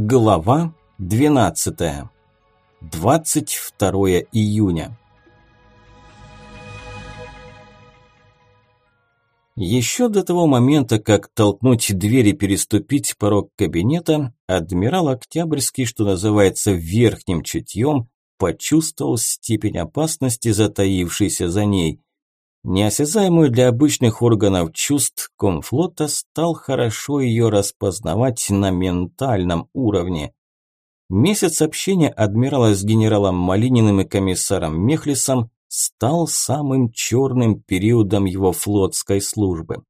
Глава 12. 22 июня. Еще до того момента, как толкнуть дверь и переступить порог кабинета, адмирал Октябрьский, что называется, верхним чутьем, почувствовал степень опасности, затаившейся за ней. Неосязаемую для обычных органов чувств комфлота стал хорошо ее распознавать на ментальном уровне. Месяц общения адмирала с генералом Малининым и комиссаром Мехлисом стал самым черным периодом его флотской службы.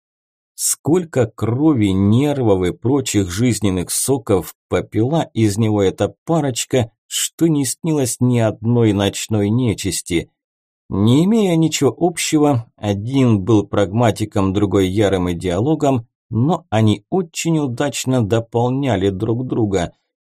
Сколько крови, нервов и прочих жизненных соков попила из него эта парочка, что не снилось ни одной ночной нечисти. Не имея ничего общего, один был прагматиком, другой ярым идеологом, но они очень удачно дополняли друг друга.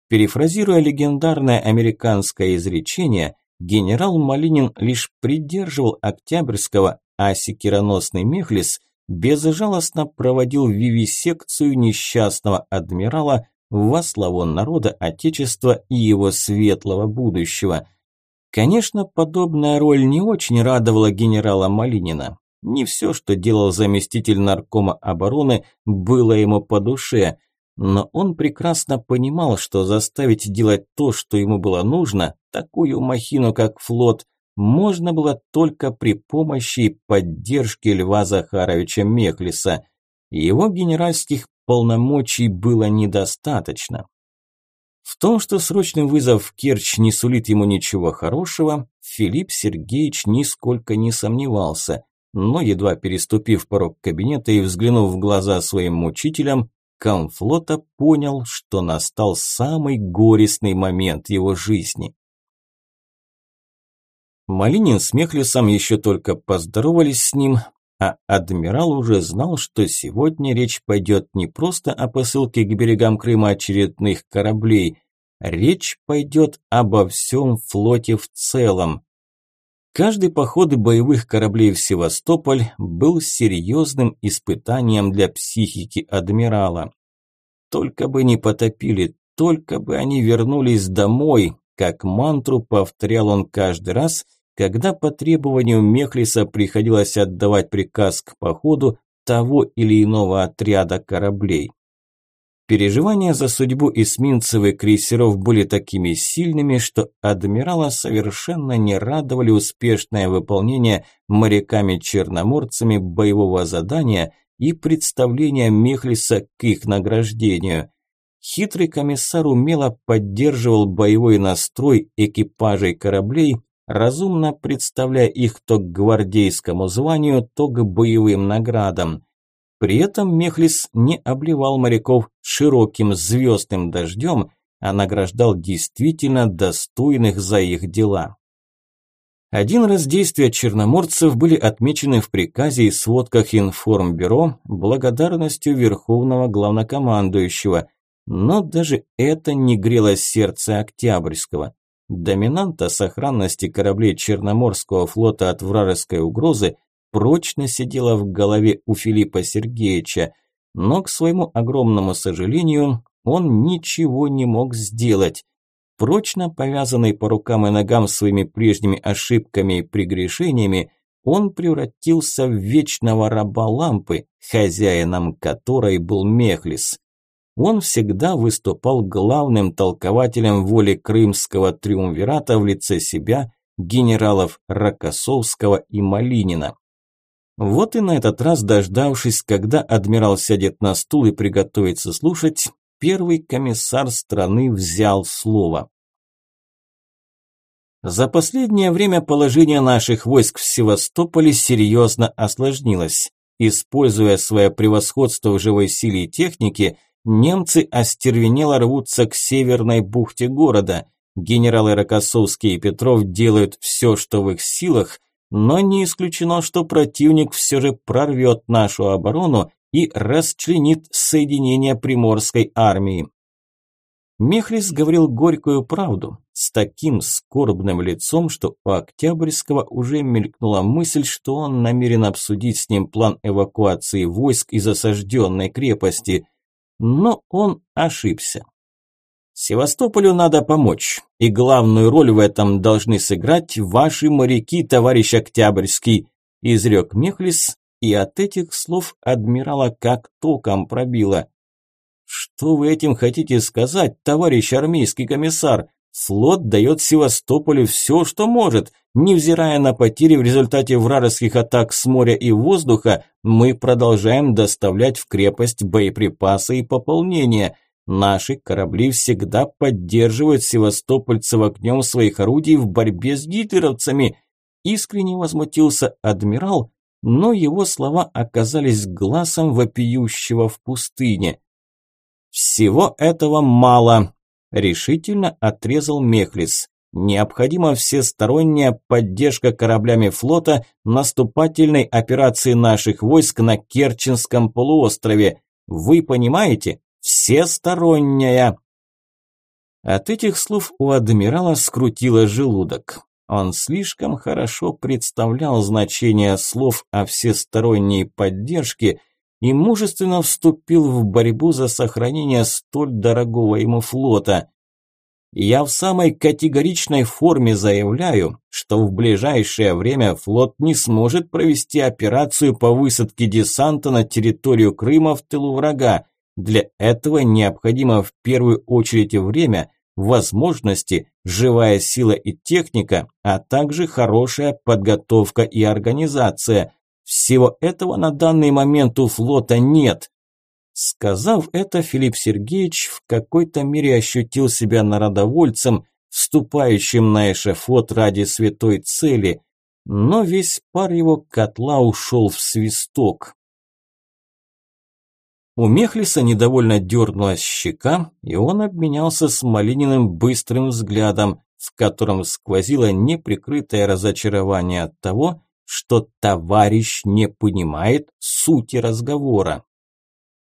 Перефразируя легендарное американское изречение, генерал Малинин лишь придерживал Октябрьского, а секироносный Мехлис безжалостно проводил вивисекцию несчастного адмирала во славу народа Отечества и его светлого будущего. Конечно, подобная роль не очень радовала генерала Малинина. Не все, что делал заместитель наркома обороны, было ему по душе – но он прекрасно понимал, что заставить делать то, что ему было нужно, такую махину, как флот, можно было только при помощи и поддержке Льва Захаровича Мехлиса. Его генеральских полномочий было недостаточно. В том, что срочный вызов в Керчь не сулит ему ничего хорошего, Филипп Сергеевич нисколько не сомневался, но едва переступив порог кабинета и взглянув в глаза своим мучителям, Комфлота понял, что настал самый горестный момент его жизни. Малинин с Мехлисом еще только поздоровались с ним, а адмирал уже знал, что сегодня речь пойдет не просто о посылке к берегам Крыма очередных кораблей, речь пойдет обо всем флоте в целом. Каждый поход боевых кораблей в Севастополь был серьезным испытанием для психики адмирала. Только бы не потопили, только бы они вернулись домой, как мантру повторял он каждый раз, когда по требованию Мехлиса приходилось отдавать приказ к походу того или иного отряда кораблей. Переживания за судьбу эсминцев и крейсеров были такими сильными, что адмирала совершенно не радовали успешное выполнение моряками-черноморцами боевого задания и представления Мехлиса к их награждению. Хитрый комиссар умело поддерживал боевой настрой экипажей кораблей, разумно представляя их то к гвардейскому званию, то к боевым наградам. При этом Мехлис не обливал моряков широким звездным дождем, а награждал действительно достойных за их дела. Один раз действия черноморцев были отмечены в приказе и сводках информбюро благодарностью Верховного Главнокомандующего, но даже это не грело сердце Октябрьского. Доминанта сохранности кораблей Черноморского флота от вражеской угрозы прочно сидела в голове у Филиппа Сергеевича, но, к своему огромному сожалению, он ничего не мог сделать. Прочно повязанный по рукам и ногам своими прежними ошибками и прегрешениями, он превратился в вечного раба лампы, хозяином которой был Мехлис. Он всегда выступал главным толкователем воли крымского триумвирата в лице себя, генералов Рокоссовского и Малинина. Вот и на этот раз, дождавшись, когда адмирал сядет на стул и приготовится слушать, первый комиссар страны взял слово. За последнее время положение наших войск в Севастополе серьезно осложнилось. Используя свое превосходство в живой силе и технике, немцы остервенело рвутся к северной бухте города. Генералы Рокоссовский и Петров делают все, что в их силах – но не исключено, что противник все же прорвет нашу оборону и расчленит соединение Приморской армии. Мехлис говорил горькую правду, с таким скорбным лицом, что у Октябрьского уже мелькнула мысль, что он намерен обсудить с ним план эвакуации войск из осажденной крепости. Но он ошибся. Севастополю надо помочь, и главную роль в этом должны сыграть ваши моряки, товарищ Октябрьский, изрек Мехлис, и от этих слов адмирала как током пробило. Что вы этим хотите сказать, товарищ армейский комиссар? Флот дает Севастополю все, что может. Невзирая на потери в результате вражеских атак с моря и воздуха, мы продолжаем доставлять в крепость боеприпасы и пополнение. Наши корабли всегда поддерживают севастопольцев огнем своих орудий в борьбе с гитлеровцами. Искренне возмутился адмирал, но его слова оказались глазом вопиющего в пустыне. «Всего этого мало», – решительно отрезал Мехлис. «Необходима всесторонняя поддержка кораблями флота наступательной операции наших войск на Керченском полуострове. Вы понимаете? Всесторонняя!» От этих слов у адмирала скрутило желудок. Он слишком хорошо представлял значение слов о всесторонней поддержке – и мужественно вступил в борьбу за сохранение столь дорогого ему флота. Я в самой категоричной форме заявляю, что в ближайшее время флот не сможет провести операцию по высадке десанта на территорию Крыма в тылу врага. Для этого необходимо в первую очередь время, возможности, живая сила и техника, а также хорошая подготовка и организация. Всего этого на данный момент у флота нет. Сказав это, Филипп Сергеевич в какой-то мере ощутил себя народовольцем, вступающим на эшефот ради святой цели, но весь пар его котла ушел в свисток. У Мехлиса недовольно дернулась щека, и он обменялся с Малининым быстрым взглядом, в котором сквозило неприкрытое разочарование от того, что товарищ не понимает сути разговора.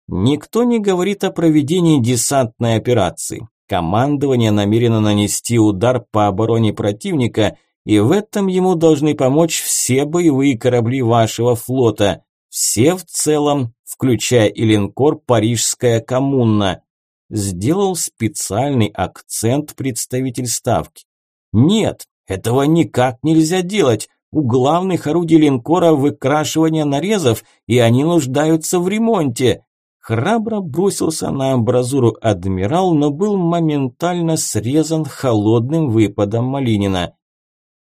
Никто не говорит о проведении десантной операции. Командование намерено нанести удар по обороне противника, и в этом ему должны помочь все боевые корабли вашего флота, все в целом, включая и линкор «Парижская коммуна». Сделал специальный акцент представитель Ставки. Нет, этого никак нельзя делать. У главных орудий линкора выкрашивание нарезов, и они нуждаются в ремонте. Храбро бросился на амбразуру адмирал, но был моментально срезан холодным выпадом Малинина.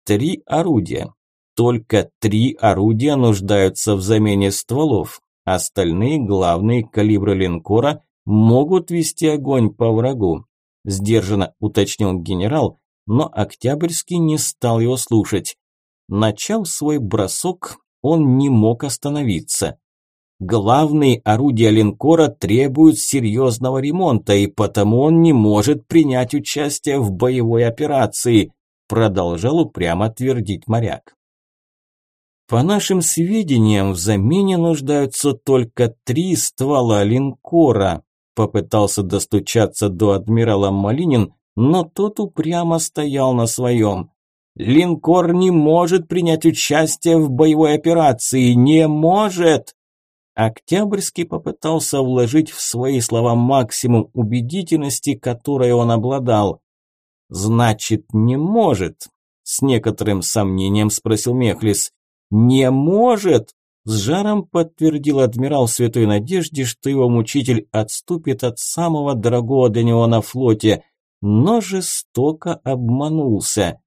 Три орудия. Только три орудия нуждаются в замене стволов. Остальные главные калибры линкора могут вести огонь по врагу. Сдержанно уточнил генерал, но Октябрьский не стал его слушать. Начав свой бросок, он не мог остановиться. Главные орудия линкора требуют серьезного ремонта, и потому он не может принять участие в боевой операции, продолжал упрямо твердить моряк. По нашим сведениям, в замене нуждаются только три ствола линкора, попытался достучаться до адмирала Малинин, но тот упрямо стоял на своем. Линкор не может принять участие в боевой операции. Не может!» Октябрьский попытался вложить в свои слова максимум убедительности, которой он обладал. «Значит, не может?» – с некоторым сомнением спросил Мехлис. «Не может!» – с жаром подтвердил адмирал святой надежде, что его мучитель отступит от самого дорогого для него на флоте, но жестоко обманулся.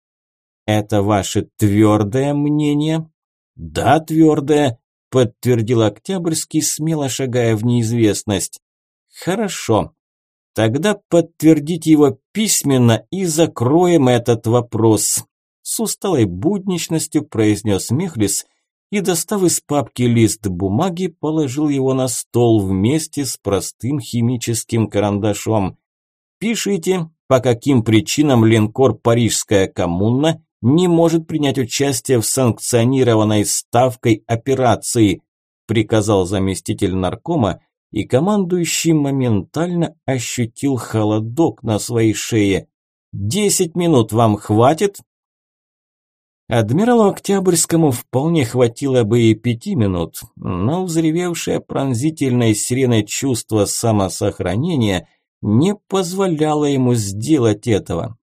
Это ваше твердое мнение? Да, твердое, подтвердил Октябрьский, смело шагая в неизвестность. Хорошо. Тогда подтвердите его письменно и закроем этот вопрос. С усталой будничностью произнес Мехлис и, достав из папки лист бумаги, положил его на стол вместе с простым химическим карандашом. Пишите, по каким причинам линкор «Парижская коммуна» не может принять участие в санкционированной ставкой операции, приказал заместитель наркома, и командующий моментально ощутил холодок на своей шее. «Десять минут вам хватит?» Адмиралу Октябрьскому вполне хватило бы и пяти минут, но взревевшее пронзительной сиреной чувство самосохранения не позволяла ему сделать этого.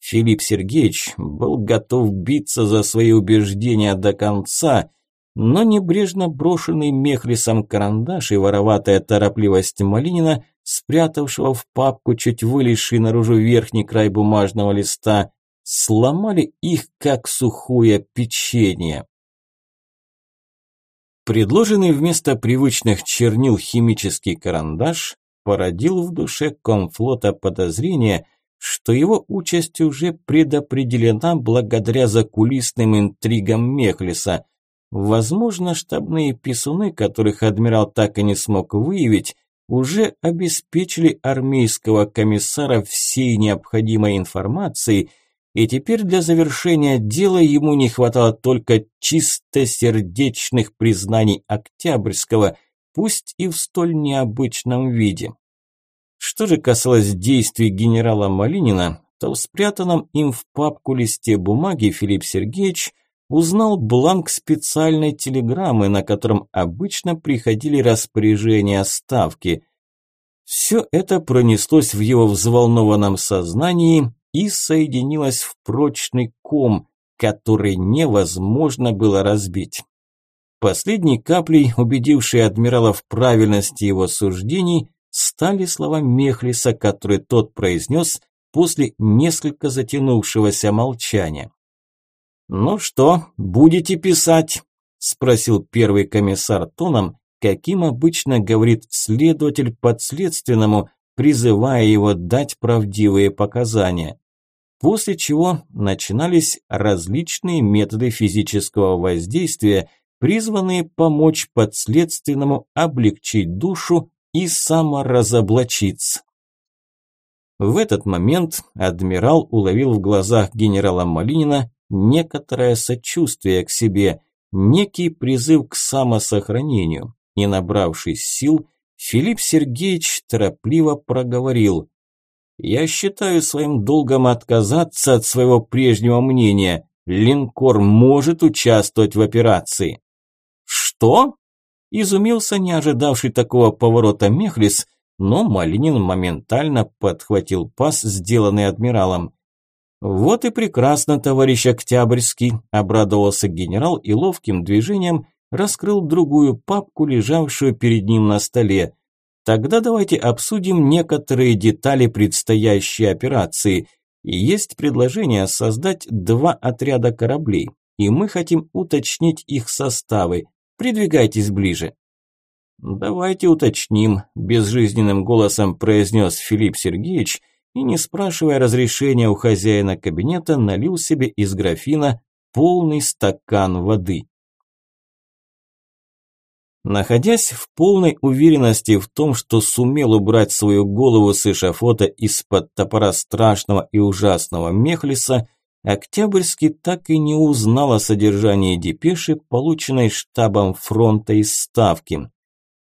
Филипп Сергеевич был готов биться за свои убеждения до конца, но небрежно брошенный Мехлисом карандаш и вороватая торопливость Малинина, спрятавшего в папку чуть вылезший наружу верхний край бумажного листа, сломали их, как сухое печенье. Предложенный вместо привычных чернил химический карандаш породил в душе комфлота подозрение, что его участь уже предопределена благодаря закулисным интригам Мехлиса. Возможно, штабные писуны, которых адмирал так и не смог выявить, уже обеспечили армейского комиссара всей необходимой информацией, и теперь для завершения дела ему не хватало только чистосердечных признаний Октябрьского, пусть и в столь необычном виде. Что же касалось действий генерала Малинина, то в спрятанном им в папку листе бумаги Филипп Сергеевич узнал бланк специальной телеграммы, на котором обычно приходили распоряжения ставки. Все это пронеслось в его взволнованном сознании и соединилось в прочный ком, который невозможно было разбить. Последней каплей, убедившей адмирала в правильности его суждений, стали слова Мехлиса, которые тот произнес после несколько затянувшегося молчания. «Ну что, будете писать?» – спросил первый комиссар тоном, каким обычно говорит следователь подследственному, призывая его дать правдивые показания. После чего начинались различные методы физического воздействия, призванные помочь подследственному облегчить душу и саморазоблачиться. В этот момент адмирал уловил в глазах генерала Малинина некоторое сочувствие к себе, некий призыв к самосохранению, и, набравшись сил, Филипп Сергеевич торопливо проговорил «Я считаю своим долгом отказаться от своего прежнего мнения. Линкор может участвовать в операции». «Что?» – изумился не ожидавший такого поворота Мехлис, но Малинин моментально подхватил пас, сделанный адмиралом. «Вот и прекрасно, товарищ Октябрьский», – обрадовался генерал и ловким движением раскрыл другую папку, лежавшую перед ним на столе. «Тогда давайте обсудим некоторые детали предстоящей операции. есть предложение создать два отряда кораблей, и мы хотим уточнить их составы. Придвигайтесь ближе». «Давайте уточним», – безжизненным голосом произнес Филипп Сергеевич и, не спрашивая разрешения у хозяина кабинета, налил себе из графина полный стакан воды. Находясь в полной уверенности в том, что сумел убрать свою голову с эшафота из-под топора страшного и ужасного Мехлиса, Октябрьский так и не узнал о содержании депеши, полученной штабом фронта из Ставки.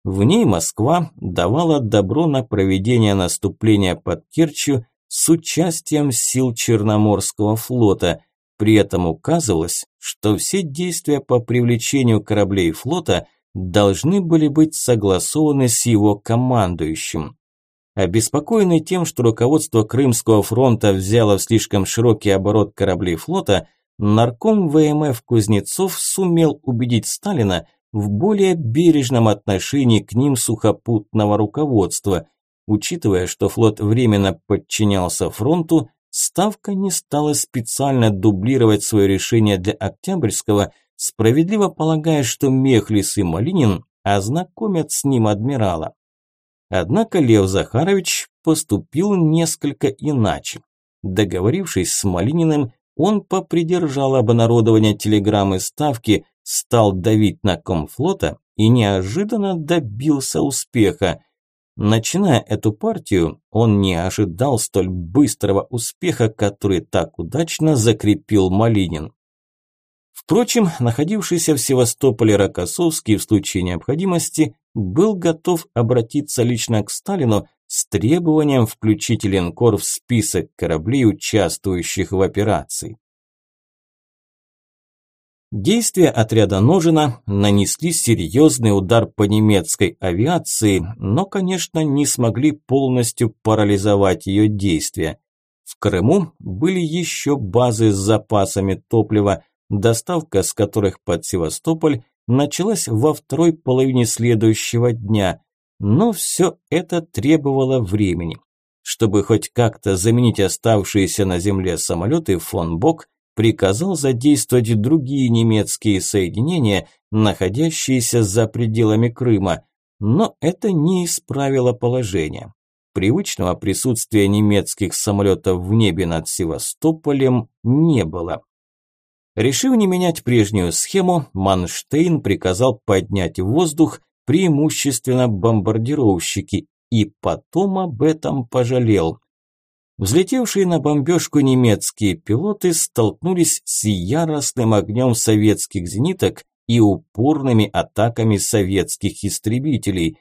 В ней Москва давала добро на проведение наступления под Керчью с участием сил Черноморского флота. При этом указывалось, что все действия по привлечению кораблей флота должны были быть согласованы с его командующим. Обеспокоенный тем, что руководство Крымского фронта взяло в слишком широкий оборот кораблей флота, нарком ВМФ Кузнецов сумел убедить Сталина в более бережном отношении к ним сухопутного руководства. Учитывая, что флот временно подчинялся фронту, Ставка не стала специально дублировать свое решение для Октябрьского, справедливо полагая, что Мехлис и Малинин ознакомят с ним адмирала. Однако Лев Захарович поступил несколько иначе. Договорившись с Малининым, он попридержал обнародование телеграммы Ставки, стал давить на комфлота и неожиданно добился успеха. Начиная эту партию, он не ожидал столь быстрого успеха, который так удачно закрепил Малинин. Впрочем, находившийся в Севастополе Рокоссовский в случае необходимости был готов обратиться лично к Сталину с требованием включить линкор в список кораблей, участвующих в операции. Действия отряда Ножина нанесли серьезный удар по немецкой авиации, но, конечно, не смогли полностью парализовать ее действия. В Крыму были еще базы с запасами топлива, доставка с которых под Севастополь началась во второй половине следующего дня, но все это требовало времени. Чтобы хоть как-то заменить оставшиеся на земле самолеты, фон Бок приказал задействовать другие немецкие соединения, находящиеся за пределами Крыма, но это не исправило положение. Привычного присутствия немецких самолетов в небе над Севастополем не было. Решив не менять прежнюю схему, Манштейн приказал поднять в воздух преимущественно бомбардировщики и потом об этом пожалел. Взлетевшие на бомбежку немецкие пилоты столкнулись с яростным огнем советских зениток и упорными атаками советских истребителей.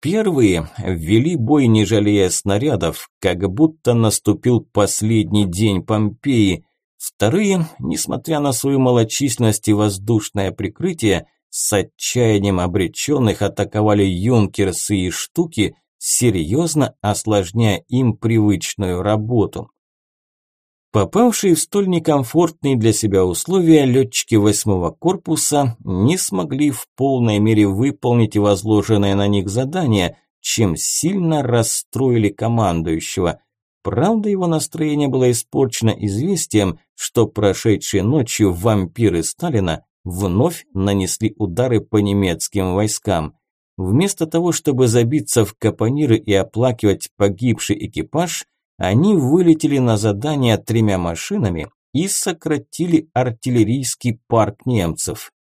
Первые ввели бой, не жалея снарядов, как будто наступил последний день Помпеи. Вторые, несмотря на свою малочисленность и воздушное прикрытие, с отчаянием обреченных атаковали юнкерсы и штуки – серьезно осложняя им привычную работу. Попавшие в столь некомфортные для себя условия, летчики восьмого корпуса не смогли в полной мере выполнить возложенное на них задание, чем сильно расстроили командующего. Правда, его настроение было испорчено известием, что прошедшей ночью вампиры Сталина вновь нанесли удары по немецким войскам. Вместо того, чтобы забиться в капониры и оплакивать погибший экипаж, они вылетели на задание тремя машинами и сократили артиллерийский парк немцев.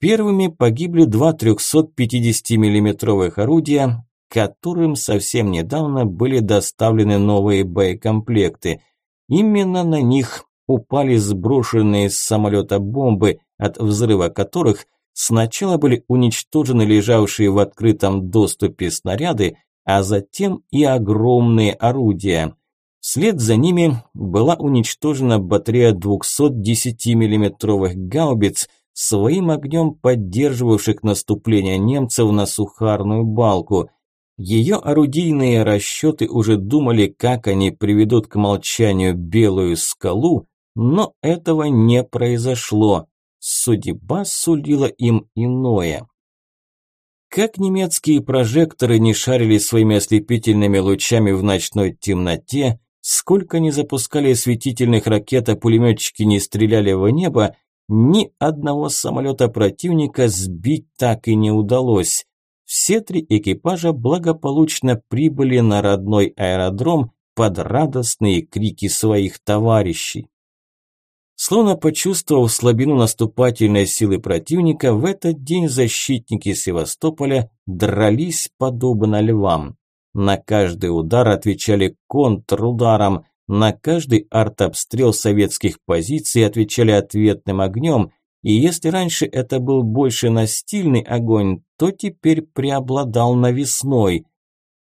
Первыми погибли два 350 миллиметровых орудия, которым совсем недавно были доставлены новые боекомплекты. Именно на них упали сброшенные с самолета бомбы, от взрыва которых Сначала были уничтожены лежавшие в открытом доступе снаряды, а затем и огромные орудия. Вслед за ними была уничтожена батарея 210 миллиметровых гаубиц, своим огнем поддерживавших наступление немцев на Сухарную балку. Ее орудийные расчеты уже думали, как они приведут к молчанию Белую скалу, но этого не произошло. Судьба сулила им иное. Как немецкие прожекторы не шарили своими ослепительными лучами в ночной темноте, сколько не запускали осветительных ракет, а пулеметчики не стреляли в небо, ни одного самолета противника сбить так и не удалось. Все три экипажа благополучно прибыли на родной аэродром под радостные крики своих товарищей. Словно почувствовав слабину наступательной силы противника, в этот день защитники Севастополя дрались подобно львам. На каждый удар отвечали контрударом, на каждый артобстрел советских позиций отвечали ответным огнем, и если раньше это был больше настильный огонь, то теперь преобладал навесной.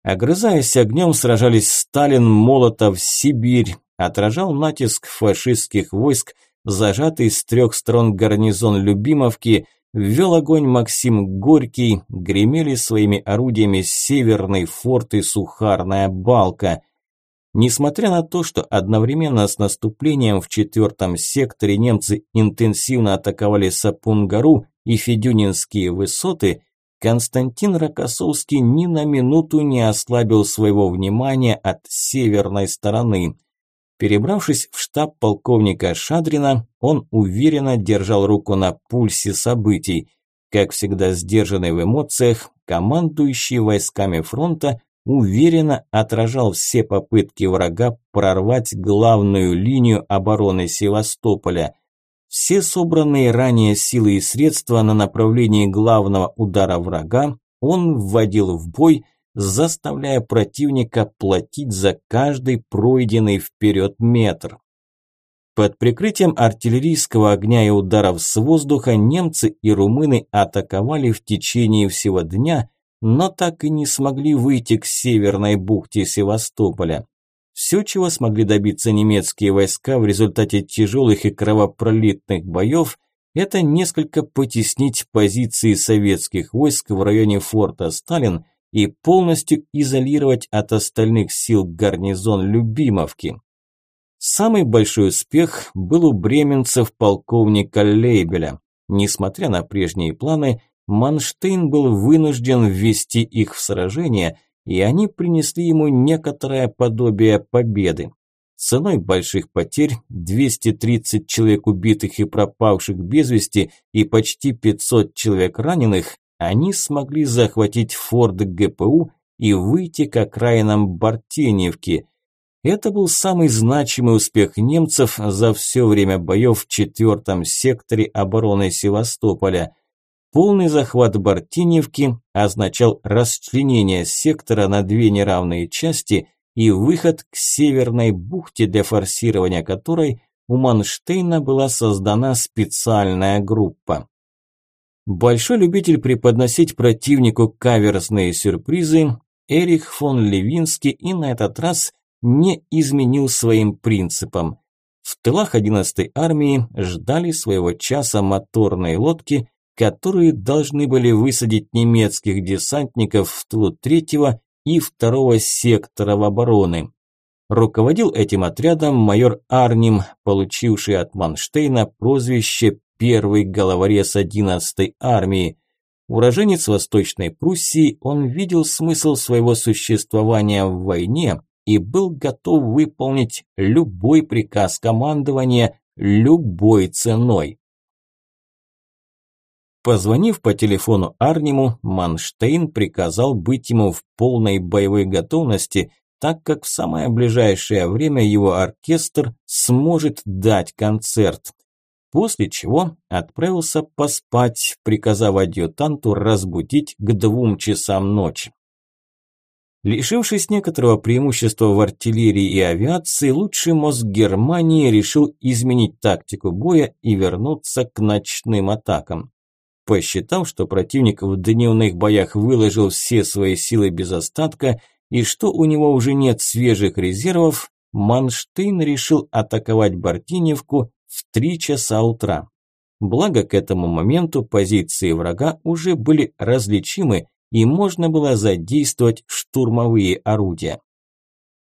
Огрызаясь огнем, сражались Сталин, Молотов, Сибирь, отражал натиск фашистских войск, зажатый с трех сторон гарнизон Любимовки, ввел огонь Максим Горький, гремели своими орудиями Северный форт и Сухарная балка. Несмотря на то, что одновременно с наступлением в четвертом секторе немцы интенсивно атаковали Сапун-гору и Федюнинские высоты, Константин Рокоссовский ни на минуту не ослабил своего внимания от северной стороны – Перебравшись в штаб полковника Шадрина, он уверенно держал руку на пульсе событий. Как всегда сдержанный в эмоциях, командующий войсками фронта уверенно отражал все попытки врага прорвать главную линию обороны Севастополя. Все собранные ранее силы и средства на направлении главного удара врага он вводил в бой – заставляя противника платить за каждый пройденный вперед метр. Под прикрытием артиллерийского огня и ударов с воздуха немцы и румыны атаковали в течение всего дня, но так и не смогли выйти к северной бухте Севастополя. Все, чего смогли добиться немецкие войска в результате тяжелых и кровопролитных боев, это несколько потеснить позиции советских войск в районе форта Сталин и полностью изолировать от остальных сил гарнизон Любимовки. Самый большой успех был у бременцев полковника Лейбеля. Несмотря на прежние планы, Манштейн был вынужден ввести их в сражение, и они принесли ему некоторое подобие победы. Ценой больших потерь 230 человек убитых и пропавших без вести и почти 500 человек раненых они смогли захватить форт ГПУ и выйти к окраинам Бартеневки. Это был самый значимый успех немцев за все время боев в четвертом секторе обороны Севастополя. Полный захват Бартеневки означал расчленение сектора на две неравные части и выход к северной бухте, для форсирования которой у Манштейна была создана специальная группа. Большой любитель преподносить противнику каверзные сюрпризы, Эрих фон Левинский и на этот раз не изменил своим принципам. В тылах 11-й армии ждали своего часа моторные лодки, которые должны были высадить немецких десантников в тылу 3 и 2 секторов обороны. Руководил этим отрядом майор Арним, получивший от Манштейна прозвище первый головорез 11-й армии. Уроженец Восточной Пруссии, он видел смысл своего существования в войне и был готов выполнить любой приказ командования любой ценой. Позвонив по телефону Арниму, Манштейн приказал быть ему в полной боевой готовности, так как в самое ближайшее время его оркестр сможет дать концерт после чего отправился поспать, приказав адъютанту разбудить к двум часам ночи. Лишившись некоторого преимущества в артиллерии и авиации, лучший мозг Германии решил изменить тактику боя и вернуться к ночным атакам. Посчитав, что противник в дневных боях выложил все свои силы без остатка и что у него уже нет свежих резервов, Манштейн решил атаковать Бартиневку в 3 часа утра. Благо к этому моменту позиции врага уже были различимы и можно было задействовать штурмовые орудия.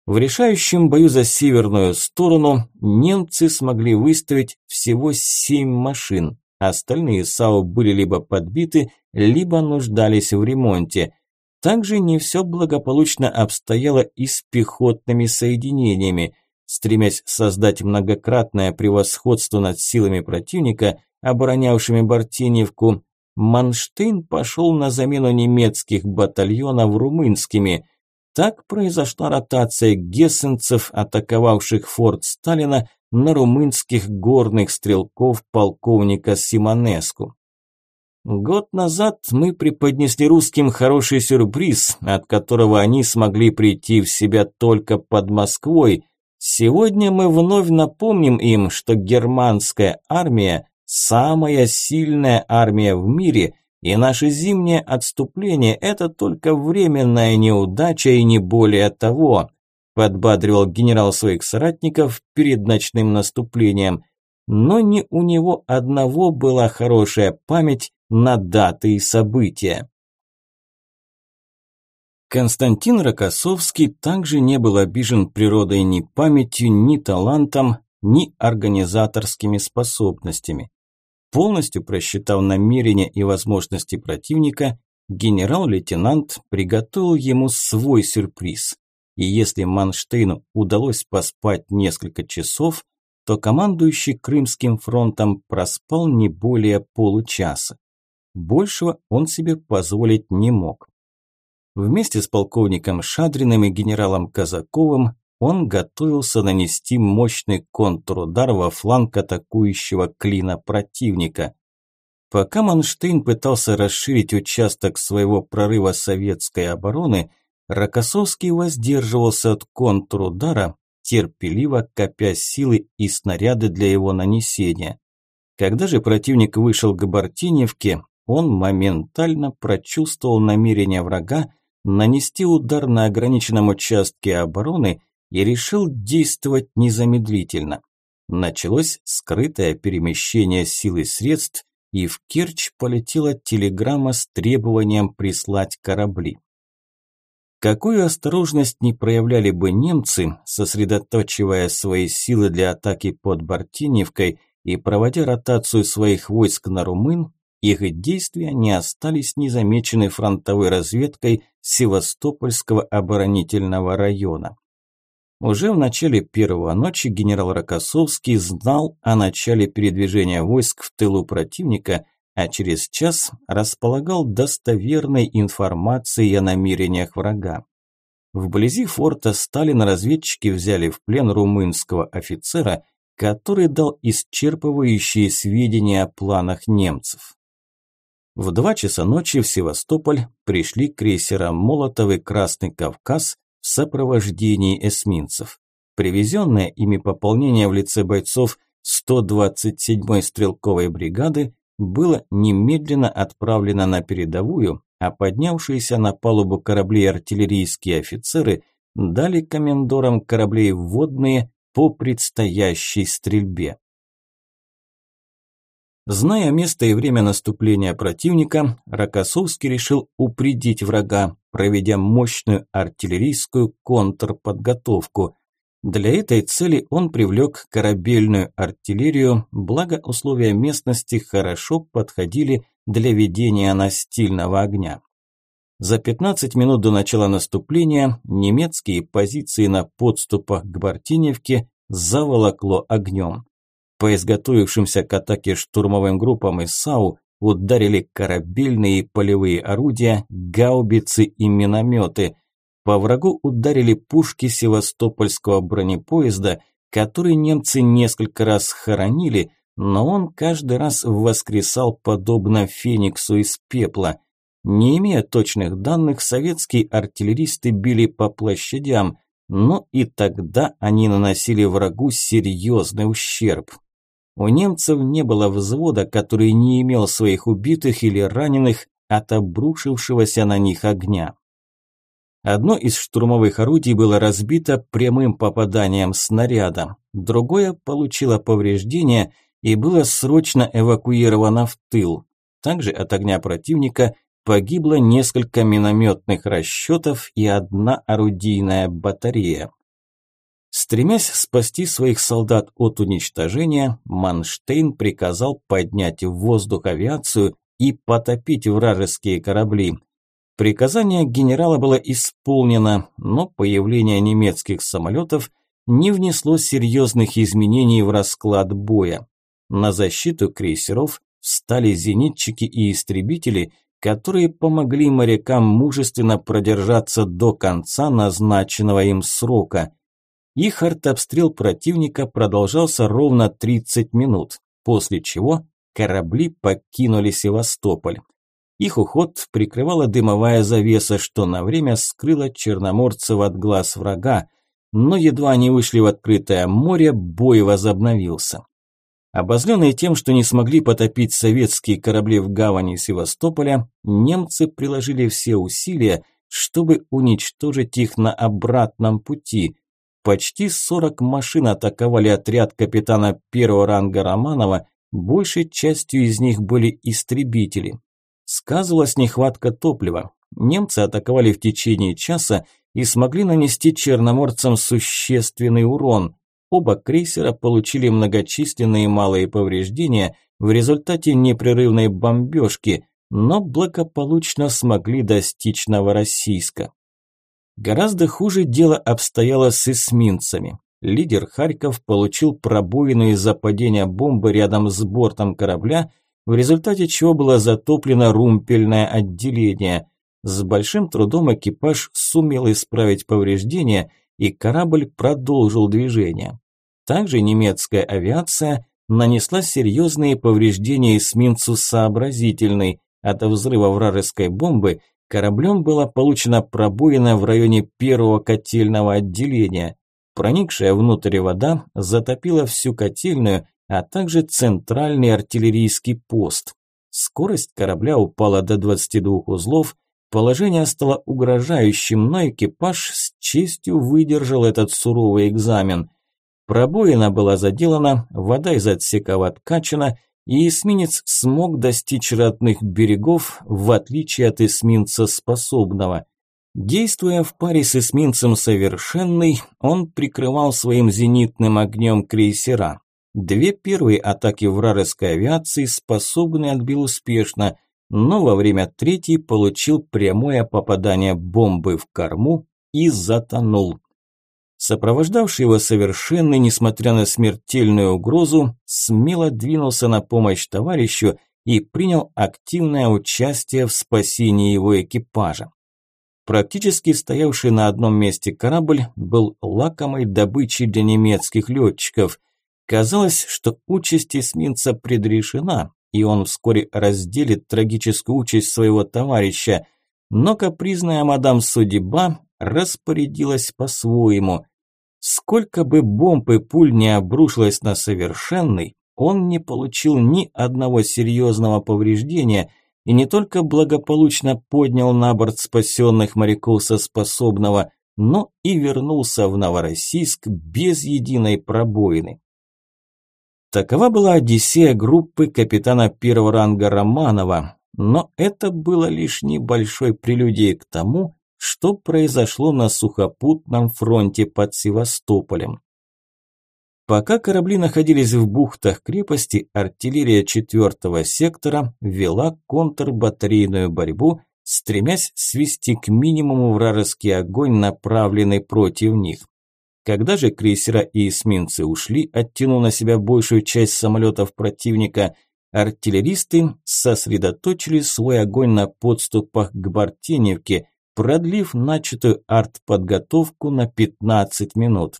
В решающем бою за северную сторону немцы смогли выставить всего 7 машин, остальные САУ были либо подбиты, либо нуждались в ремонте. Также не все благополучно обстояло и с пехотными соединениями стремясь создать многократное превосходство над силами противника, оборонявшими Бартиневку, Манштейн пошел на замену немецких батальонов румынскими. Так произошла ротация гессенцев, атаковавших форт Сталина, на румынских горных стрелков полковника Симонеску. Год назад мы преподнесли русским хороший сюрприз, от которого они смогли прийти в себя только под Москвой, Сегодня мы вновь напомним им, что германская армия – самая сильная армия в мире, и наше зимнее отступление – это только временная неудача и не более того, подбадривал генерал своих соратников перед ночным наступлением. Но не у него одного была хорошая память на даты и события. Константин Рокоссовский также не был обижен природой ни памятью, ни талантом, ни организаторскими способностями. Полностью просчитав намерения и возможности противника, генерал-лейтенант приготовил ему свой сюрприз. И если Манштейну удалось поспать несколько часов, то командующий Крымским фронтом проспал не более получаса. Большего он себе позволить не мог. Вместе с полковником Шадриным и генералом Казаковым он готовился нанести мощный контрудар во фланг атакующего клина противника. Пока Манштейн пытался расширить участок своего прорыва советской обороны, Рокоссовский воздерживался от контрудара, терпеливо копя силы и снаряды для его нанесения. Когда же противник вышел к Бартиневке, он моментально прочувствовал намерения врага нанести удар на ограниченном участке обороны и решил действовать незамедлительно. началось скрытое перемещение сил и средств, и в Керчь полетела телеграмма с требованием прислать корабли. Какую осторожность не проявляли бы немцы, сосредоточивая свои силы для атаки под Бартиневкой и проводя ротацию своих войск на румын, их действия не остались незамечены фронтовой разведкой Севастопольского оборонительного района. Уже в начале первого ночи генерал Рокоссовский знал о начале передвижения войск в тылу противника, а через час располагал достоверной информацией о намерениях врага. Вблизи форта Сталина разведчики взяли в плен румынского офицера, который дал исчерпывающие сведения о планах немцев. В два часа ночи в Севастополь пришли крейсера «Молотов» и «Красный Кавказ» в сопровождении эсминцев. Привезенное ими пополнение в лице бойцов 127-й стрелковой бригады было немедленно отправлено на передовую, а поднявшиеся на палубу кораблей артиллерийские офицеры дали комендорам кораблей вводные по предстоящей стрельбе. Зная место и время наступления противника, Рокоссовский решил упредить врага, проведя мощную артиллерийскую контрподготовку. Для этой цели он привлек корабельную артиллерию, благо условия местности хорошо подходили для ведения настильного огня. За 15 минут до начала наступления немецкие позиции на подступах к Бартиневке заволокло огнем. По изготовившимся к атаке штурмовым группам из САУ ударили корабельные и полевые орудия, гаубицы и минометы. По врагу ударили пушки севастопольского бронепоезда, который немцы несколько раз хоронили, но он каждый раз воскресал подобно фениксу из пепла. Не имея точных данных, советские артиллеристы били по площадям, но и тогда они наносили врагу серьезный ущерб. У немцев не было взвода, который не имел своих убитых или раненых от обрушившегося на них огня. Одно из штурмовых орудий было разбито прямым попаданием снаряда, другое получило повреждение и было срочно эвакуировано в тыл. Также от огня противника погибло несколько минометных расчетов и одна орудийная батарея. Стремясь спасти своих солдат от уничтожения, Манштейн приказал поднять в воздух авиацию и потопить вражеские корабли. Приказание генерала было исполнено, но появление немецких самолетов не внесло серьезных изменений в расклад боя. На защиту крейсеров встали зенитчики и истребители, которые помогли морякам мужественно продержаться до конца назначенного им срока – их артобстрел противника продолжался ровно 30 минут, после чего корабли покинули Севастополь. Их уход прикрывала дымовая завеса, что на время скрыла черноморцев от глаз врага, но едва они вышли в открытое море, бой возобновился. Обозленные тем, что не смогли потопить советские корабли в гавани Севастополя, немцы приложили все усилия, чтобы уничтожить их на обратном пути, Почти 40 машин атаковали отряд капитана первого ранга Романова, большей частью из них были истребители. Сказывалась нехватка топлива. Немцы атаковали в течение часа и смогли нанести черноморцам существенный урон. Оба крейсера получили многочисленные малые повреждения в результате непрерывной бомбежки, но благополучно смогли достичь Новороссийска. Гораздо хуже дело обстояло с эсминцами. Лидер Харьков получил пробоину из-за падения бомбы рядом с бортом корабля, в результате чего было затоплено румпельное отделение. С большим трудом экипаж сумел исправить повреждения, и корабль продолжил движение. Также немецкая авиация нанесла серьезные повреждения эсминцу «Сообразительный». От взрыва вражеской бомбы Кораблем была получена пробоина в районе первого котельного отделения. Проникшая внутрь вода затопила всю котельную, а также центральный артиллерийский пост. Скорость корабля упала до 22 узлов, положение стало угрожающим, но экипаж с честью выдержал этот суровый экзамен. Пробоина была заделана, вода из отсеков откачана, и эсминец смог достичь родных берегов, в отличие от эсминца способного. Действуя в паре с эсминцем «Совершенный», он прикрывал своим зенитным огнем крейсера. Две первые атаки вражеской авиации способный отбил успешно, но во время третьей получил прямое попадание бомбы в корму и затонул. Сопровождавший его совершенный, несмотря на смертельную угрозу, смело двинулся на помощь товарищу и принял активное участие в спасении его экипажа. Практически стоявший на одном месте корабль был лакомой добычей для немецких летчиков. Казалось, что участь эсминца предрешена, и он вскоре разделит трагическую участь своего товарища, но капризная мадам Судьба распорядилась по-своему. Сколько бы бомб и пуль не обрушилось на совершенный, он не получил ни одного серьезного повреждения и не только благополучно поднял на борт спасенных моряков со способного, но и вернулся в Новороссийск без единой пробоины. Такова была одиссея группы капитана первого ранга Романова, но это было лишь небольшой прелюдией к тому, что произошло на сухопутном фронте под Севастополем. Пока корабли находились в бухтах крепости, артиллерия 4 сектора вела контрбатарейную борьбу, стремясь свести к минимуму вражеский огонь, направленный против них. Когда же крейсера и эсминцы ушли, оттянув на себя большую часть самолетов противника, артиллеристы сосредоточили свой огонь на подступах к Бартеневке, продлив начатую артподготовку на 15 минут.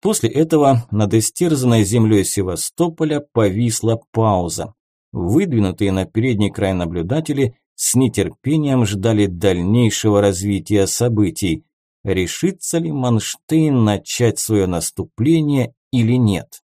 После этого над истерзанной землей Севастополя повисла пауза. Выдвинутые на передний край наблюдатели с нетерпением ждали дальнейшего развития событий. Решится ли Манштейн начать свое наступление или нет?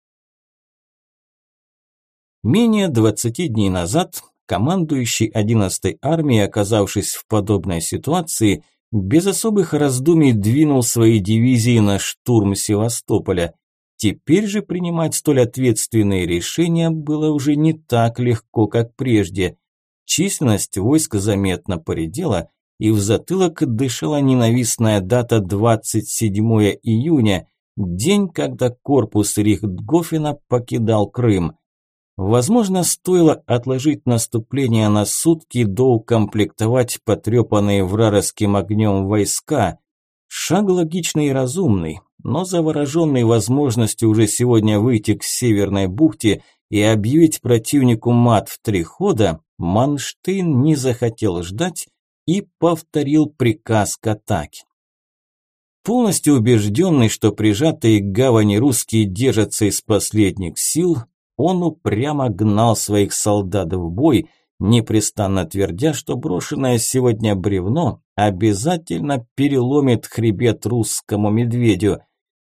Менее 20 дней назад командующий 11-й армией, оказавшись в подобной ситуации, без особых раздумий двинул свои дивизии на штурм Севастополя. Теперь же принимать столь ответственные решения было уже не так легко, как прежде. Численность войск заметно поредела, и в затылок дышала ненавистная дата 27 июня, день, когда корпус Рихтгофена покидал Крым. Возможно, стоило отложить наступление на сутки, доукомплектовать потрепанные вражеским огнем войска. Шаг логичный и разумный, но завороженный возможностью уже сегодня выйти к Северной бухте и объявить противнику мат в три хода, Манштейн не захотел ждать и повторил приказ к атаке. Полностью убежденный, что прижатые к гавани русские держатся из последних сил, он упрямо гнал своих солдат в бой, непрестанно твердя, что брошенное сегодня бревно обязательно переломит хребет русскому медведю.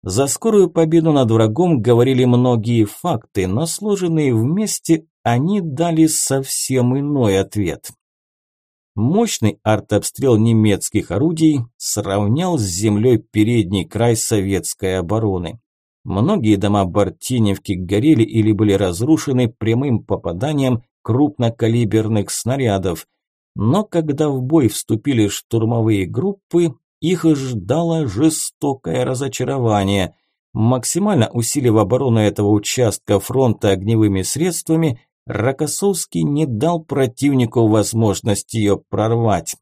За скорую победу над врагом говорили многие факты, но сложенные вместе они дали совсем иной ответ. Мощный артобстрел немецких орудий сравнял с землей передний край советской обороны. Многие дома Бартиневки горели или были разрушены прямым попаданием крупнокалиберных снарядов. Но когда в бой вступили штурмовые группы, их ждало жестокое разочарование. Максимально усилив оборону этого участка фронта огневыми средствами, Рокоссовский не дал противнику возможности ее прорвать.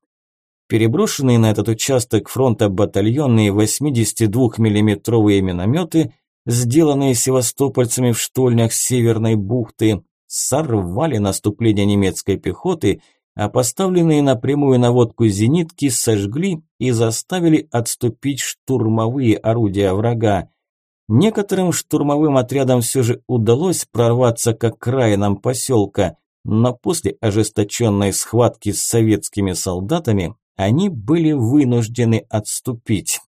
Переброшенные на этот участок фронта батальонные 82 миллиметровые минометы сделанные севастопольцами в штольнях Северной бухты, сорвали наступление немецкой пехоты, а поставленные на прямую наводку зенитки сожгли и заставили отступить штурмовые орудия врага. Некоторым штурмовым отрядам все же удалось прорваться к окраинам поселка, но после ожесточенной схватки с советскими солдатами они были вынуждены отступить.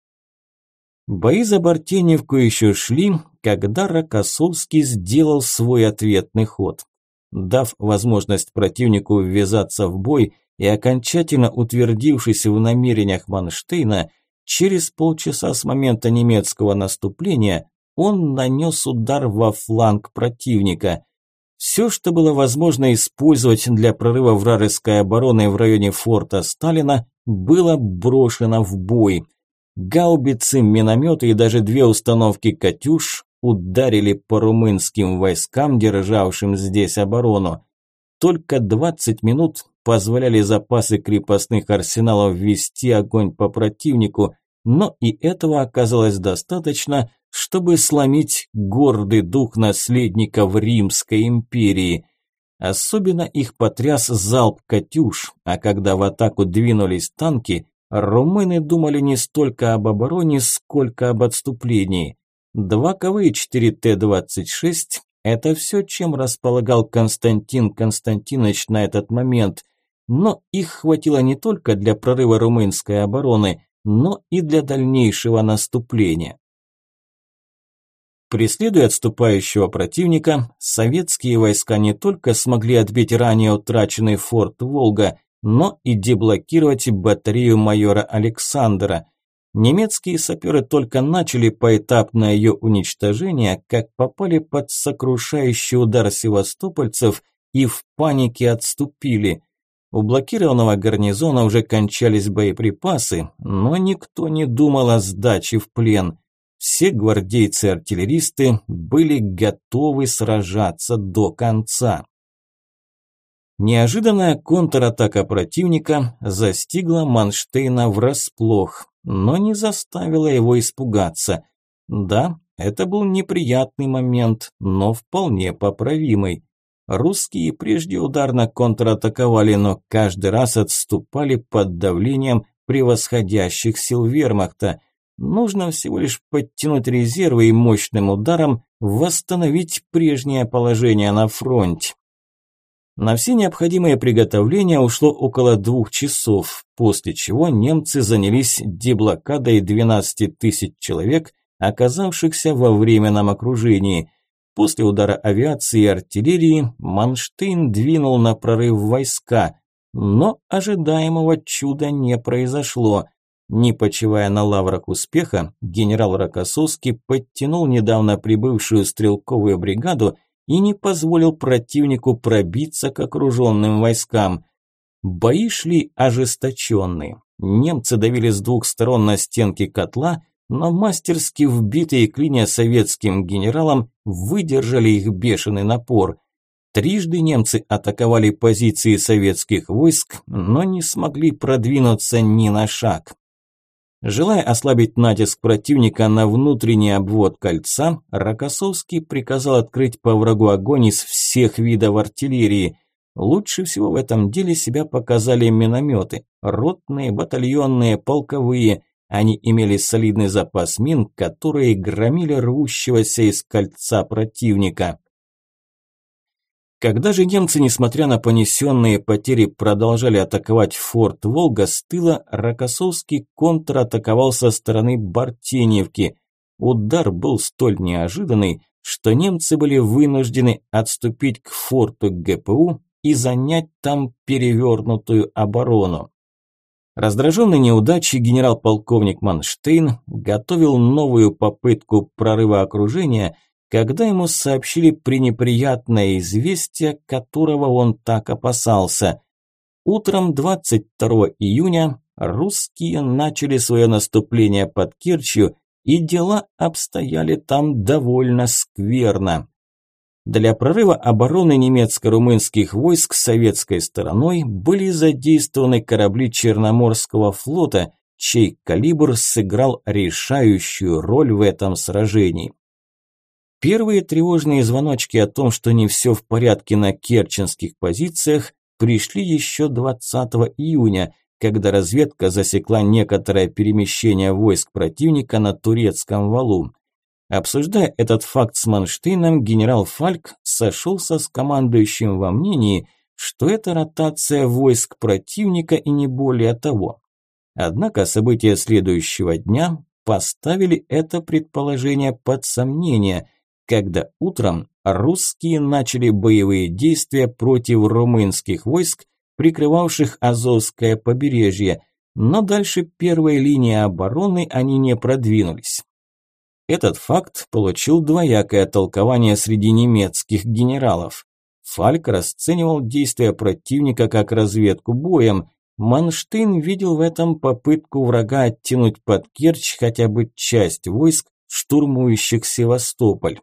Бои за Бартеневку еще шли, когда Рокоссовский сделал свой ответный ход. Дав возможность противнику ввязаться в бой и окончательно утвердившись в намерениях Манштейна, через полчаса с момента немецкого наступления он нанес удар во фланг противника. Все, что было возможно использовать для прорыва вражеской обороны в районе форта Сталина, было брошено в бой. Гаубицы, минометы и даже две установки «Катюш» ударили по румынским войскам, державшим здесь оборону. Только 20 минут позволяли запасы крепостных арсеналов вести огонь по противнику, но и этого оказалось достаточно, чтобы сломить гордый дух наследников Римской империи. Особенно их потряс залп «Катюш», а когда в атаку двинулись танки, румыны думали не столько об обороне, сколько об отступлении. Два КВ-4 Т-26 – это все, чем располагал Константин Константинович на этот момент, но их хватило не только для прорыва румынской обороны, но и для дальнейшего наступления. Преследуя отступающего противника, советские войска не только смогли отбить ранее утраченный форт Волга, но и деблокировать батарею майора Александра. Немецкие саперы только начали поэтапное ее уничтожение, как попали под сокрушающий удар севастопольцев и в панике отступили. У блокированного гарнизона уже кончались боеприпасы, но никто не думал о сдаче в плен – все гвардейцы-артиллеристы были готовы сражаться до конца. Неожиданная контратака противника застигла Манштейна врасплох, но не заставила его испугаться. Да, это был неприятный момент, но вполне поправимый. Русские прежде ударно контратаковали, но каждый раз отступали под давлением превосходящих сил вермахта – Нужно всего лишь подтянуть резервы и мощным ударом восстановить прежнее положение на фронте. На все необходимые приготовления ушло около двух часов, после чего немцы занялись деблокадой 12 тысяч человек, оказавшихся во временном окружении. После удара авиации и артиллерии Манштейн двинул на прорыв войска, но ожидаемого чуда не произошло. Не почивая на лаврах успеха, генерал Рокоссовский подтянул недавно прибывшую стрелковую бригаду и не позволил противнику пробиться к окруженным войскам. Бои шли ожесточенные. Немцы давили с двух сторон на стенки котла, но мастерски вбитые клинья советским генералам выдержали их бешеный напор. Трижды немцы атаковали позиции советских войск, но не смогли продвинуться ни на шаг. Желая ослабить натиск противника на внутренний обвод кольца, Рокоссовский приказал открыть по врагу огонь из всех видов артиллерии. Лучше всего в этом деле себя показали минометы. Ротные, батальонные, полковые. Они имели солидный запас мин, которые громили рвущегося из кольца противника. Когда же немцы, несмотря на понесенные потери, продолжали атаковать форт Волга с тыла, Рокоссовский контратаковал со стороны Бартеневки. Удар был столь неожиданный, что немцы были вынуждены отступить к форту ГПУ и занять там перевернутую оборону. Раздраженный неудачей генерал-полковник Манштейн готовил новую попытку прорыва окружения – когда ему сообщили пренеприятное известие, которого он так опасался. Утром 22 июня русские начали свое наступление под Керчью, и дела обстояли там довольно скверно. Для прорыва обороны немецко-румынских войск советской стороной были задействованы корабли Черноморского флота, чей калибр сыграл решающую роль в этом сражении. Первые тревожные звоночки о том, что не все в порядке на керченских позициях, пришли еще 20 июня, когда разведка засекла некоторое перемещение войск противника на турецком валу. Обсуждая этот факт с Манштейном, генерал Фальк сошелся с командующим во мнении, что это ротация войск противника и не более того. Однако события следующего дня поставили это предположение под сомнение, когда утром русские начали боевые действия против румынских войск, прикрывавших Азовское побережье, но дальше первой линии обороны они не продвинулись. Этот факт получил двоякое толкование среди немецких генералов. Фальк расценивал действия противника как разведку боем. Манштейн видел в этом попытку врага оттянуть под Керчь хотя бы часть войск, штурмующих Севастополь.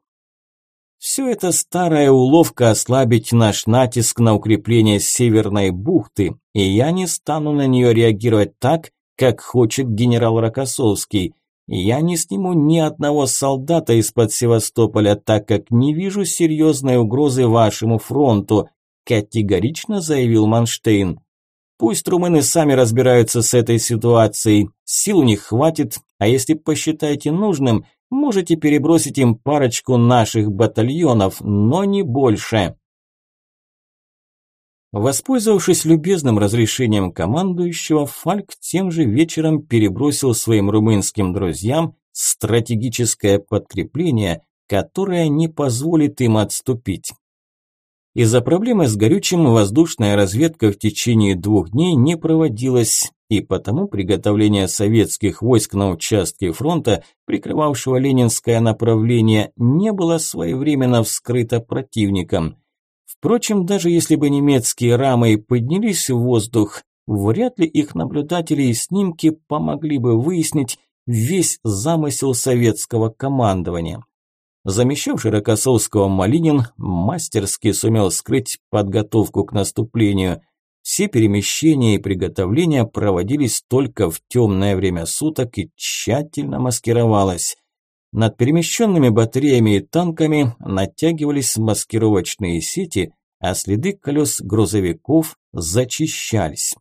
Все это старая уловка ослабить наш натиск на укрепление Северной бухты, и я не стану на нее реагировать так, как хочет генерал Рокоссовский. Я не сниму ни одного солдата из-под Севастополя, так как не вижу серьезной угрозы вашему фронту, категорично заявил Манштейн. Пусть румыны сами разбираются с этой ситуацией, сил у них хватит, а если посчитаете нужным, можете перебросить им парочку наших батальонов, но не больше. Воспользовавшись любезным разрешением командующего, Фальк тем же вечером перебросил своим румынским друзьям стратегическое подкрепление, которое не позволит им отступить. Из-за проблемы с горючим воздушная разведка в течение двух дней не проводилась, и потому приготовление советских войск на участке фронта, прикрывавшего ленинское направление, не было своевременно вскрыто противником. Впрочем, даже если бы немецкие рамы поднялись в воздух, вряд ли их наблюдатели и снимки помогли бы выяснить весь замысел советского командования. Замещавший Рокоссовского Малинин мастерски сумел скрыть подготовку к наступлению. Все перемещения и приготовления проводились только в темное время суток и тщательно маскировалось. Над перемещенными батареями и танками натягивались маскировочные сети, а следы колес грузовиков зачищались.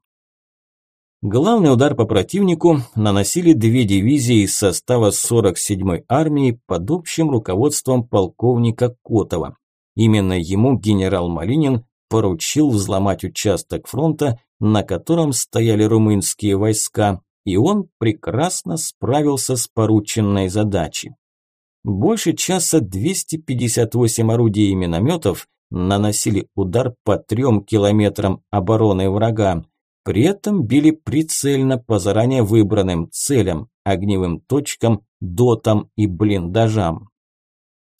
Главный удар по противнику наносили две дивизии из состава 47-й армии под общим руководством полковника Котова. Именно ему генерал Малинин поручил взломать участок фронта, на котором стояли румынские войска, и он прекрасно справился с порученной задачей. Больше часа 258 орудий и минометов наносили удар по трем километрам обороны врага, при этом били прицельно по заранее выбранным целям, огневым точкам, дотам и блиндажам.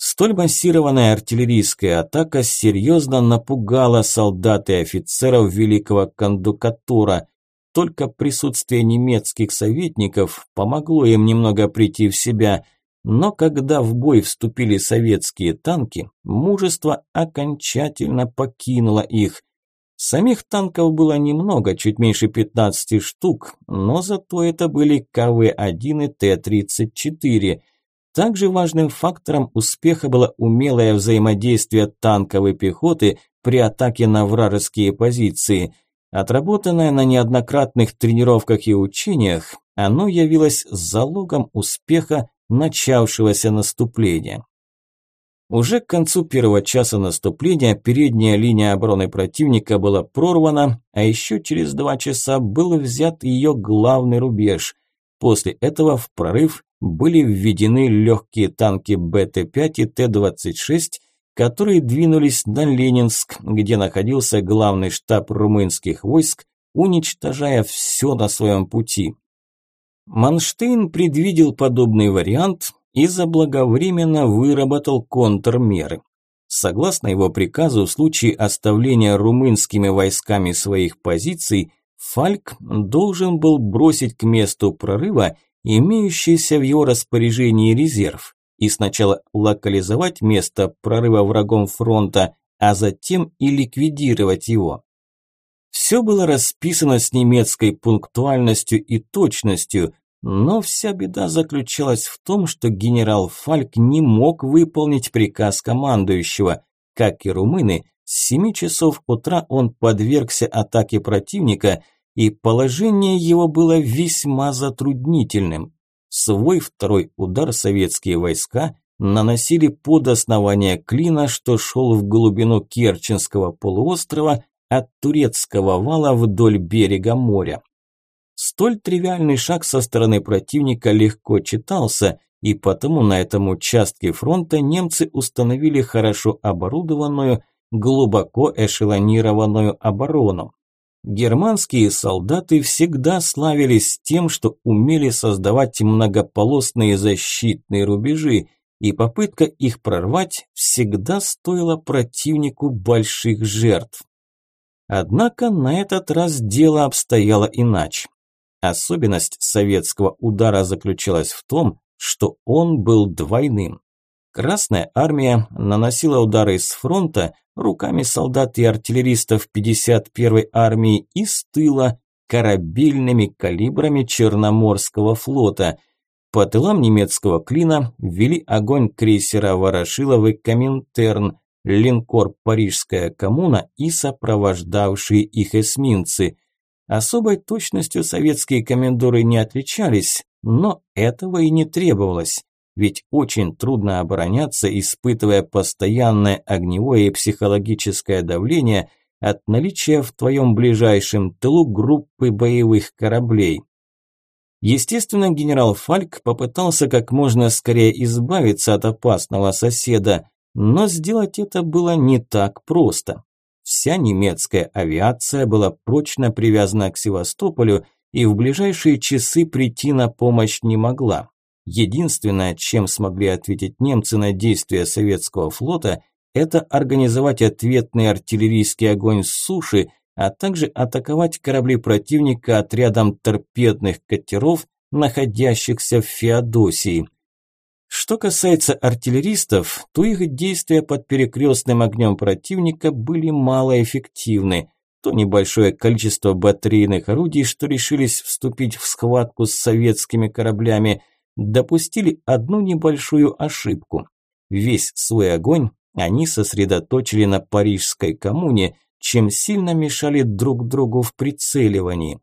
Столь массированная артиллерийская атака серьезно напугала солдат и офицеров великого кондукатура. Только присутствие немецких советников помогло им немного прийти в себя, но когда в бой вступили советские танки, мужество окончательно покинуло их. Самих танков было немного, чуть меньше 15 штук, но зато это были КВ-1 и Т-34. Также важным фактором успеха было умелое взаимодействие танковой пехоты при атаке на вражеские позиции. Отработанное на неоднократных тренировках и учениях, оно явилось залогом успеха начавшегося наступления. Уже к концу первого часа наступления передняя линия обороны противника была прорвана, а еще через два часа был взят ее главный рубеж. После этого в прорыв были введены легкие танки БТ-5 и Т-26, которые двинулись на Ленинск, где находился главный штаб румынских войск, уничтожая все на своем пути. Манштейн предвидел подобный вариант и заблаговременно выработал контрмеры. Согласно его приказу, в случае оставления румынскими войсками своих позиций, Фальк должен был бросить к месту прорыва имеющийся в его распоряжении резерв и сначала локализовать место прорыва врагом фронта, а затем и ликвидировать его. Все было расписано с немецкой пунктуальностью и точностью, но вся беда заключалась в том, что генерал Фальк не мог выполнить приказ командующего. Как и румыны, с 7 часов утра он подвергся атаке противника, и положение его было весьма затруднительным. Свой второй удар советские войска наносили под основание клина, что шел в глубину Керченского полуострова от турецкого вала вдоль берега моря. Столь тривиальный шаг со стороны противника легко читался, и потому на этом участке фронта немцы установили хорошо оборудованную, глубоко эшелонированную оборону. Германские солдаты всегда славились тем, что умели создавать многополосные защитные рубежи, и попытка их прорвать всегда стоила противнику больших жертв. Однако на этот раз дело обстояло иначе. Особенность советского удара заключалась в том, что он был двойным. Красная армия наносила удары с фронта руками солдат и артиллеристов 51-й армии и с тыла корабельными калибрами Черноморского флота. По тылам немецкого клина ввели огонь крейсера Ворошилов и Коминтерн, линкор «Парижская коммуна» и сопровождавшие их эсминцы. Особой точностью советские комендоры не отличались, но этого и не требовалось ведь очень трудно обороняться, испытывая постоянное огневое и психологическое давление от наличия в твоем ближайшем тылу группы боевых кораблей. Естественно, генерал Фальк попытался как можно скорее избавиться от опасного соседа, но сделать это было не так просто. Вся немецкая авиация была прочно привязана к Севастополю и в ближайшие часы прийти на помощь не могла. Единственное, чем смогли ответить немцы на действия советского флота, это организовать ответный артиллерийский огонь с суши, а также атаковать корабли противника отрядом торпедных катеров, находящихся в Феодосии. Что касается артиллеристов, то их действия под перекрестным огнем противника были малоэффективны. То небольшое количество батарейных орудий, что решились вступить в схватку с советскими кораблями – допустили одну небольшую ошибку. Весь свой огонь они сосредоточили на парижской коммуне, чем сильно мешали друг другу в прицеливании.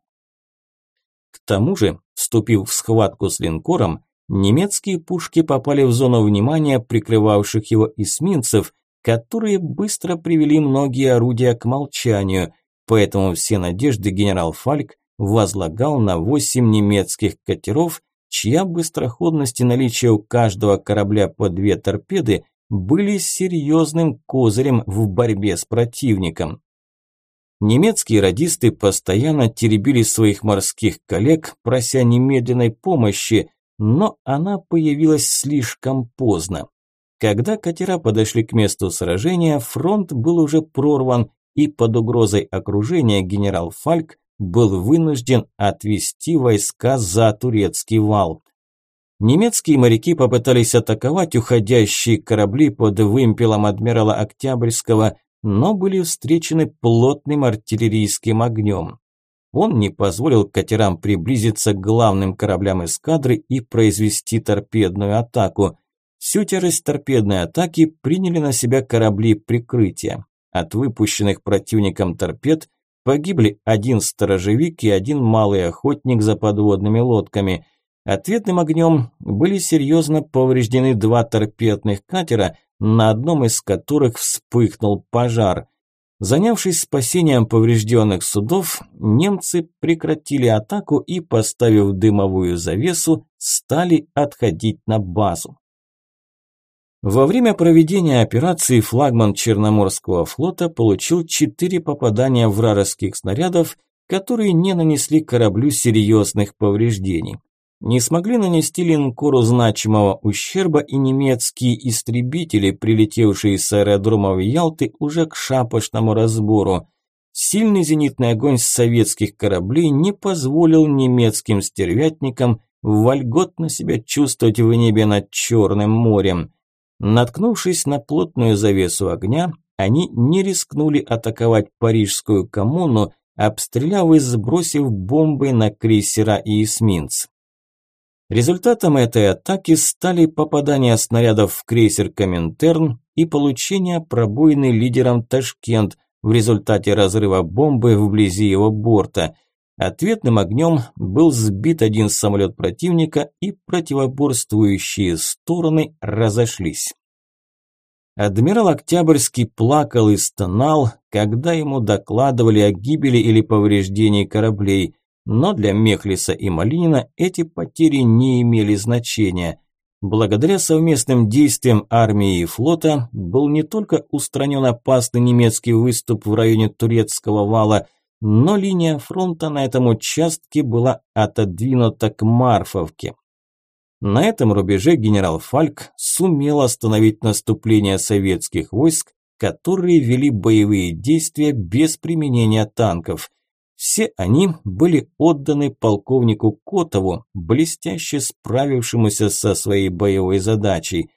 К тому же, вступив в схватку с линкором, немецкие пушки попали в зону внимания прикрывавших его эсминцев, которые быстро привели многие орудия к молчанию, поэтому все надежды генерал Фальк возлагал на восемь немецких катеров чья быстроходность и наличие у каждого корабля по две торпеды были серьезным козырем в борьбе с противником. Немецкие радисты постоянно теребили своих морских коллег, прося немедленной помощи, но она появилась слишком поздно. Когда катера подошли к месту сражения, фронт был уже прорван, и под угрозой окружения генерал Фальк был вынужден отвести войска за турецкий вал. Немецкие моряки попытались атаковать уходящие корабли под вымпелом адмирала Октябрьского, но были встречены плотным артиллерийским огнем. Он не позволил катерам приблизиться к главным кораблям эскадры и произвести торпедную атаку. Всю тяжесть торпедной атаки приняли на себя корабли прикрытия. От выпущенных противником торпед Погибли один сторожевик и один малый охотник за подводными лодками. Ответным огнем были серьезно повреждены два торпедных катера, на одном из которых вспыхнул пожар. Занявшись спасением поврежденных судов, немцы прекратили атаку и, поставив дымовую завесу, стали отходить на базу. Во время проведения операции флагман Черноморского флота получил четыре попадания вражеских снарядов, которые не нанесли кораблю серьезных повреждений. Не смогли нанести линкору значимого ущерба и немецкие истребители, прилетевшие с аэродромов Ялты уже к шапошному разбору. Сильный зенитный огонь с советских кораблей не позволил немецким стервятникам вольготно себя чувствовать в небе над Черным морем. Наткнувшись на плотную завесу огня, они не рискнули атаковать парижскую коммуну, обстреляв и сбросив бомбы на крейсера и эсминц. Результатом этой атаки стали попадания снарядов в крейсер Коминтерн и получение пробоины лидером Ташкент в результате разрыва бомбы вблизи его борта – Ответным огнем был сбит один самолет противника и противоборствующие стороны разошлись. Адмирал Октябрьский плакал и стонал, когда ему докладывали о гибели или повреждении кораблей, но для Мехлиса и Малинина эти потери не имели значения. Благодаря совместным действиям армии и флота был не только устранен опасный немецкий выступ в районе Турецкого вала, но линия фронта на этом участке была отодвинута к Марфовке. На этом рубеже генерал Фальк сумел остановить наступление советских войск, которые вели боевые действия без применения танков. Все они были отданы полковнику Котову, блестяще справившемуся со своей боевой задачей.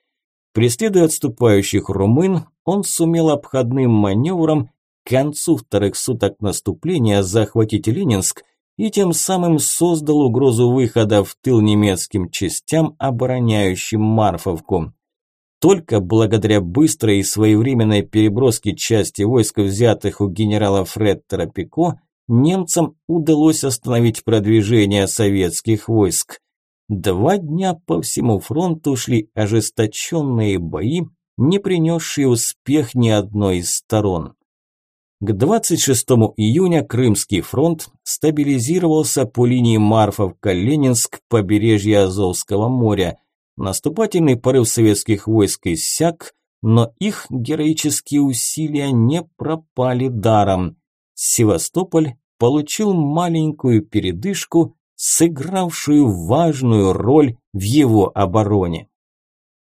Преследуя отступающих румын, он сумел обходным маневром к концу вторых суток наступления захватить Ленинск и тем самым создал угрозу выхода в тыл немецким частям, обороняющим Марфовку. Только благодаря быстрой и своевременной переброске части войск, взятых у генерала Фреттера Пико, немцам удалось остановить продвижение советских войск. Два дня по всему фронту шли ожесточенные бои, не принесшие успех ни одной из сторон. К 26 июня Крымский фронт стабилизировался по линии Марфовка-Ленинск побережья Азовского моря. Наступательный порыв советских войск иссяк, но их героические усилия не пропали даром. Севастополь получил маленькую передышку, сыгравшую важную роль в его обороне.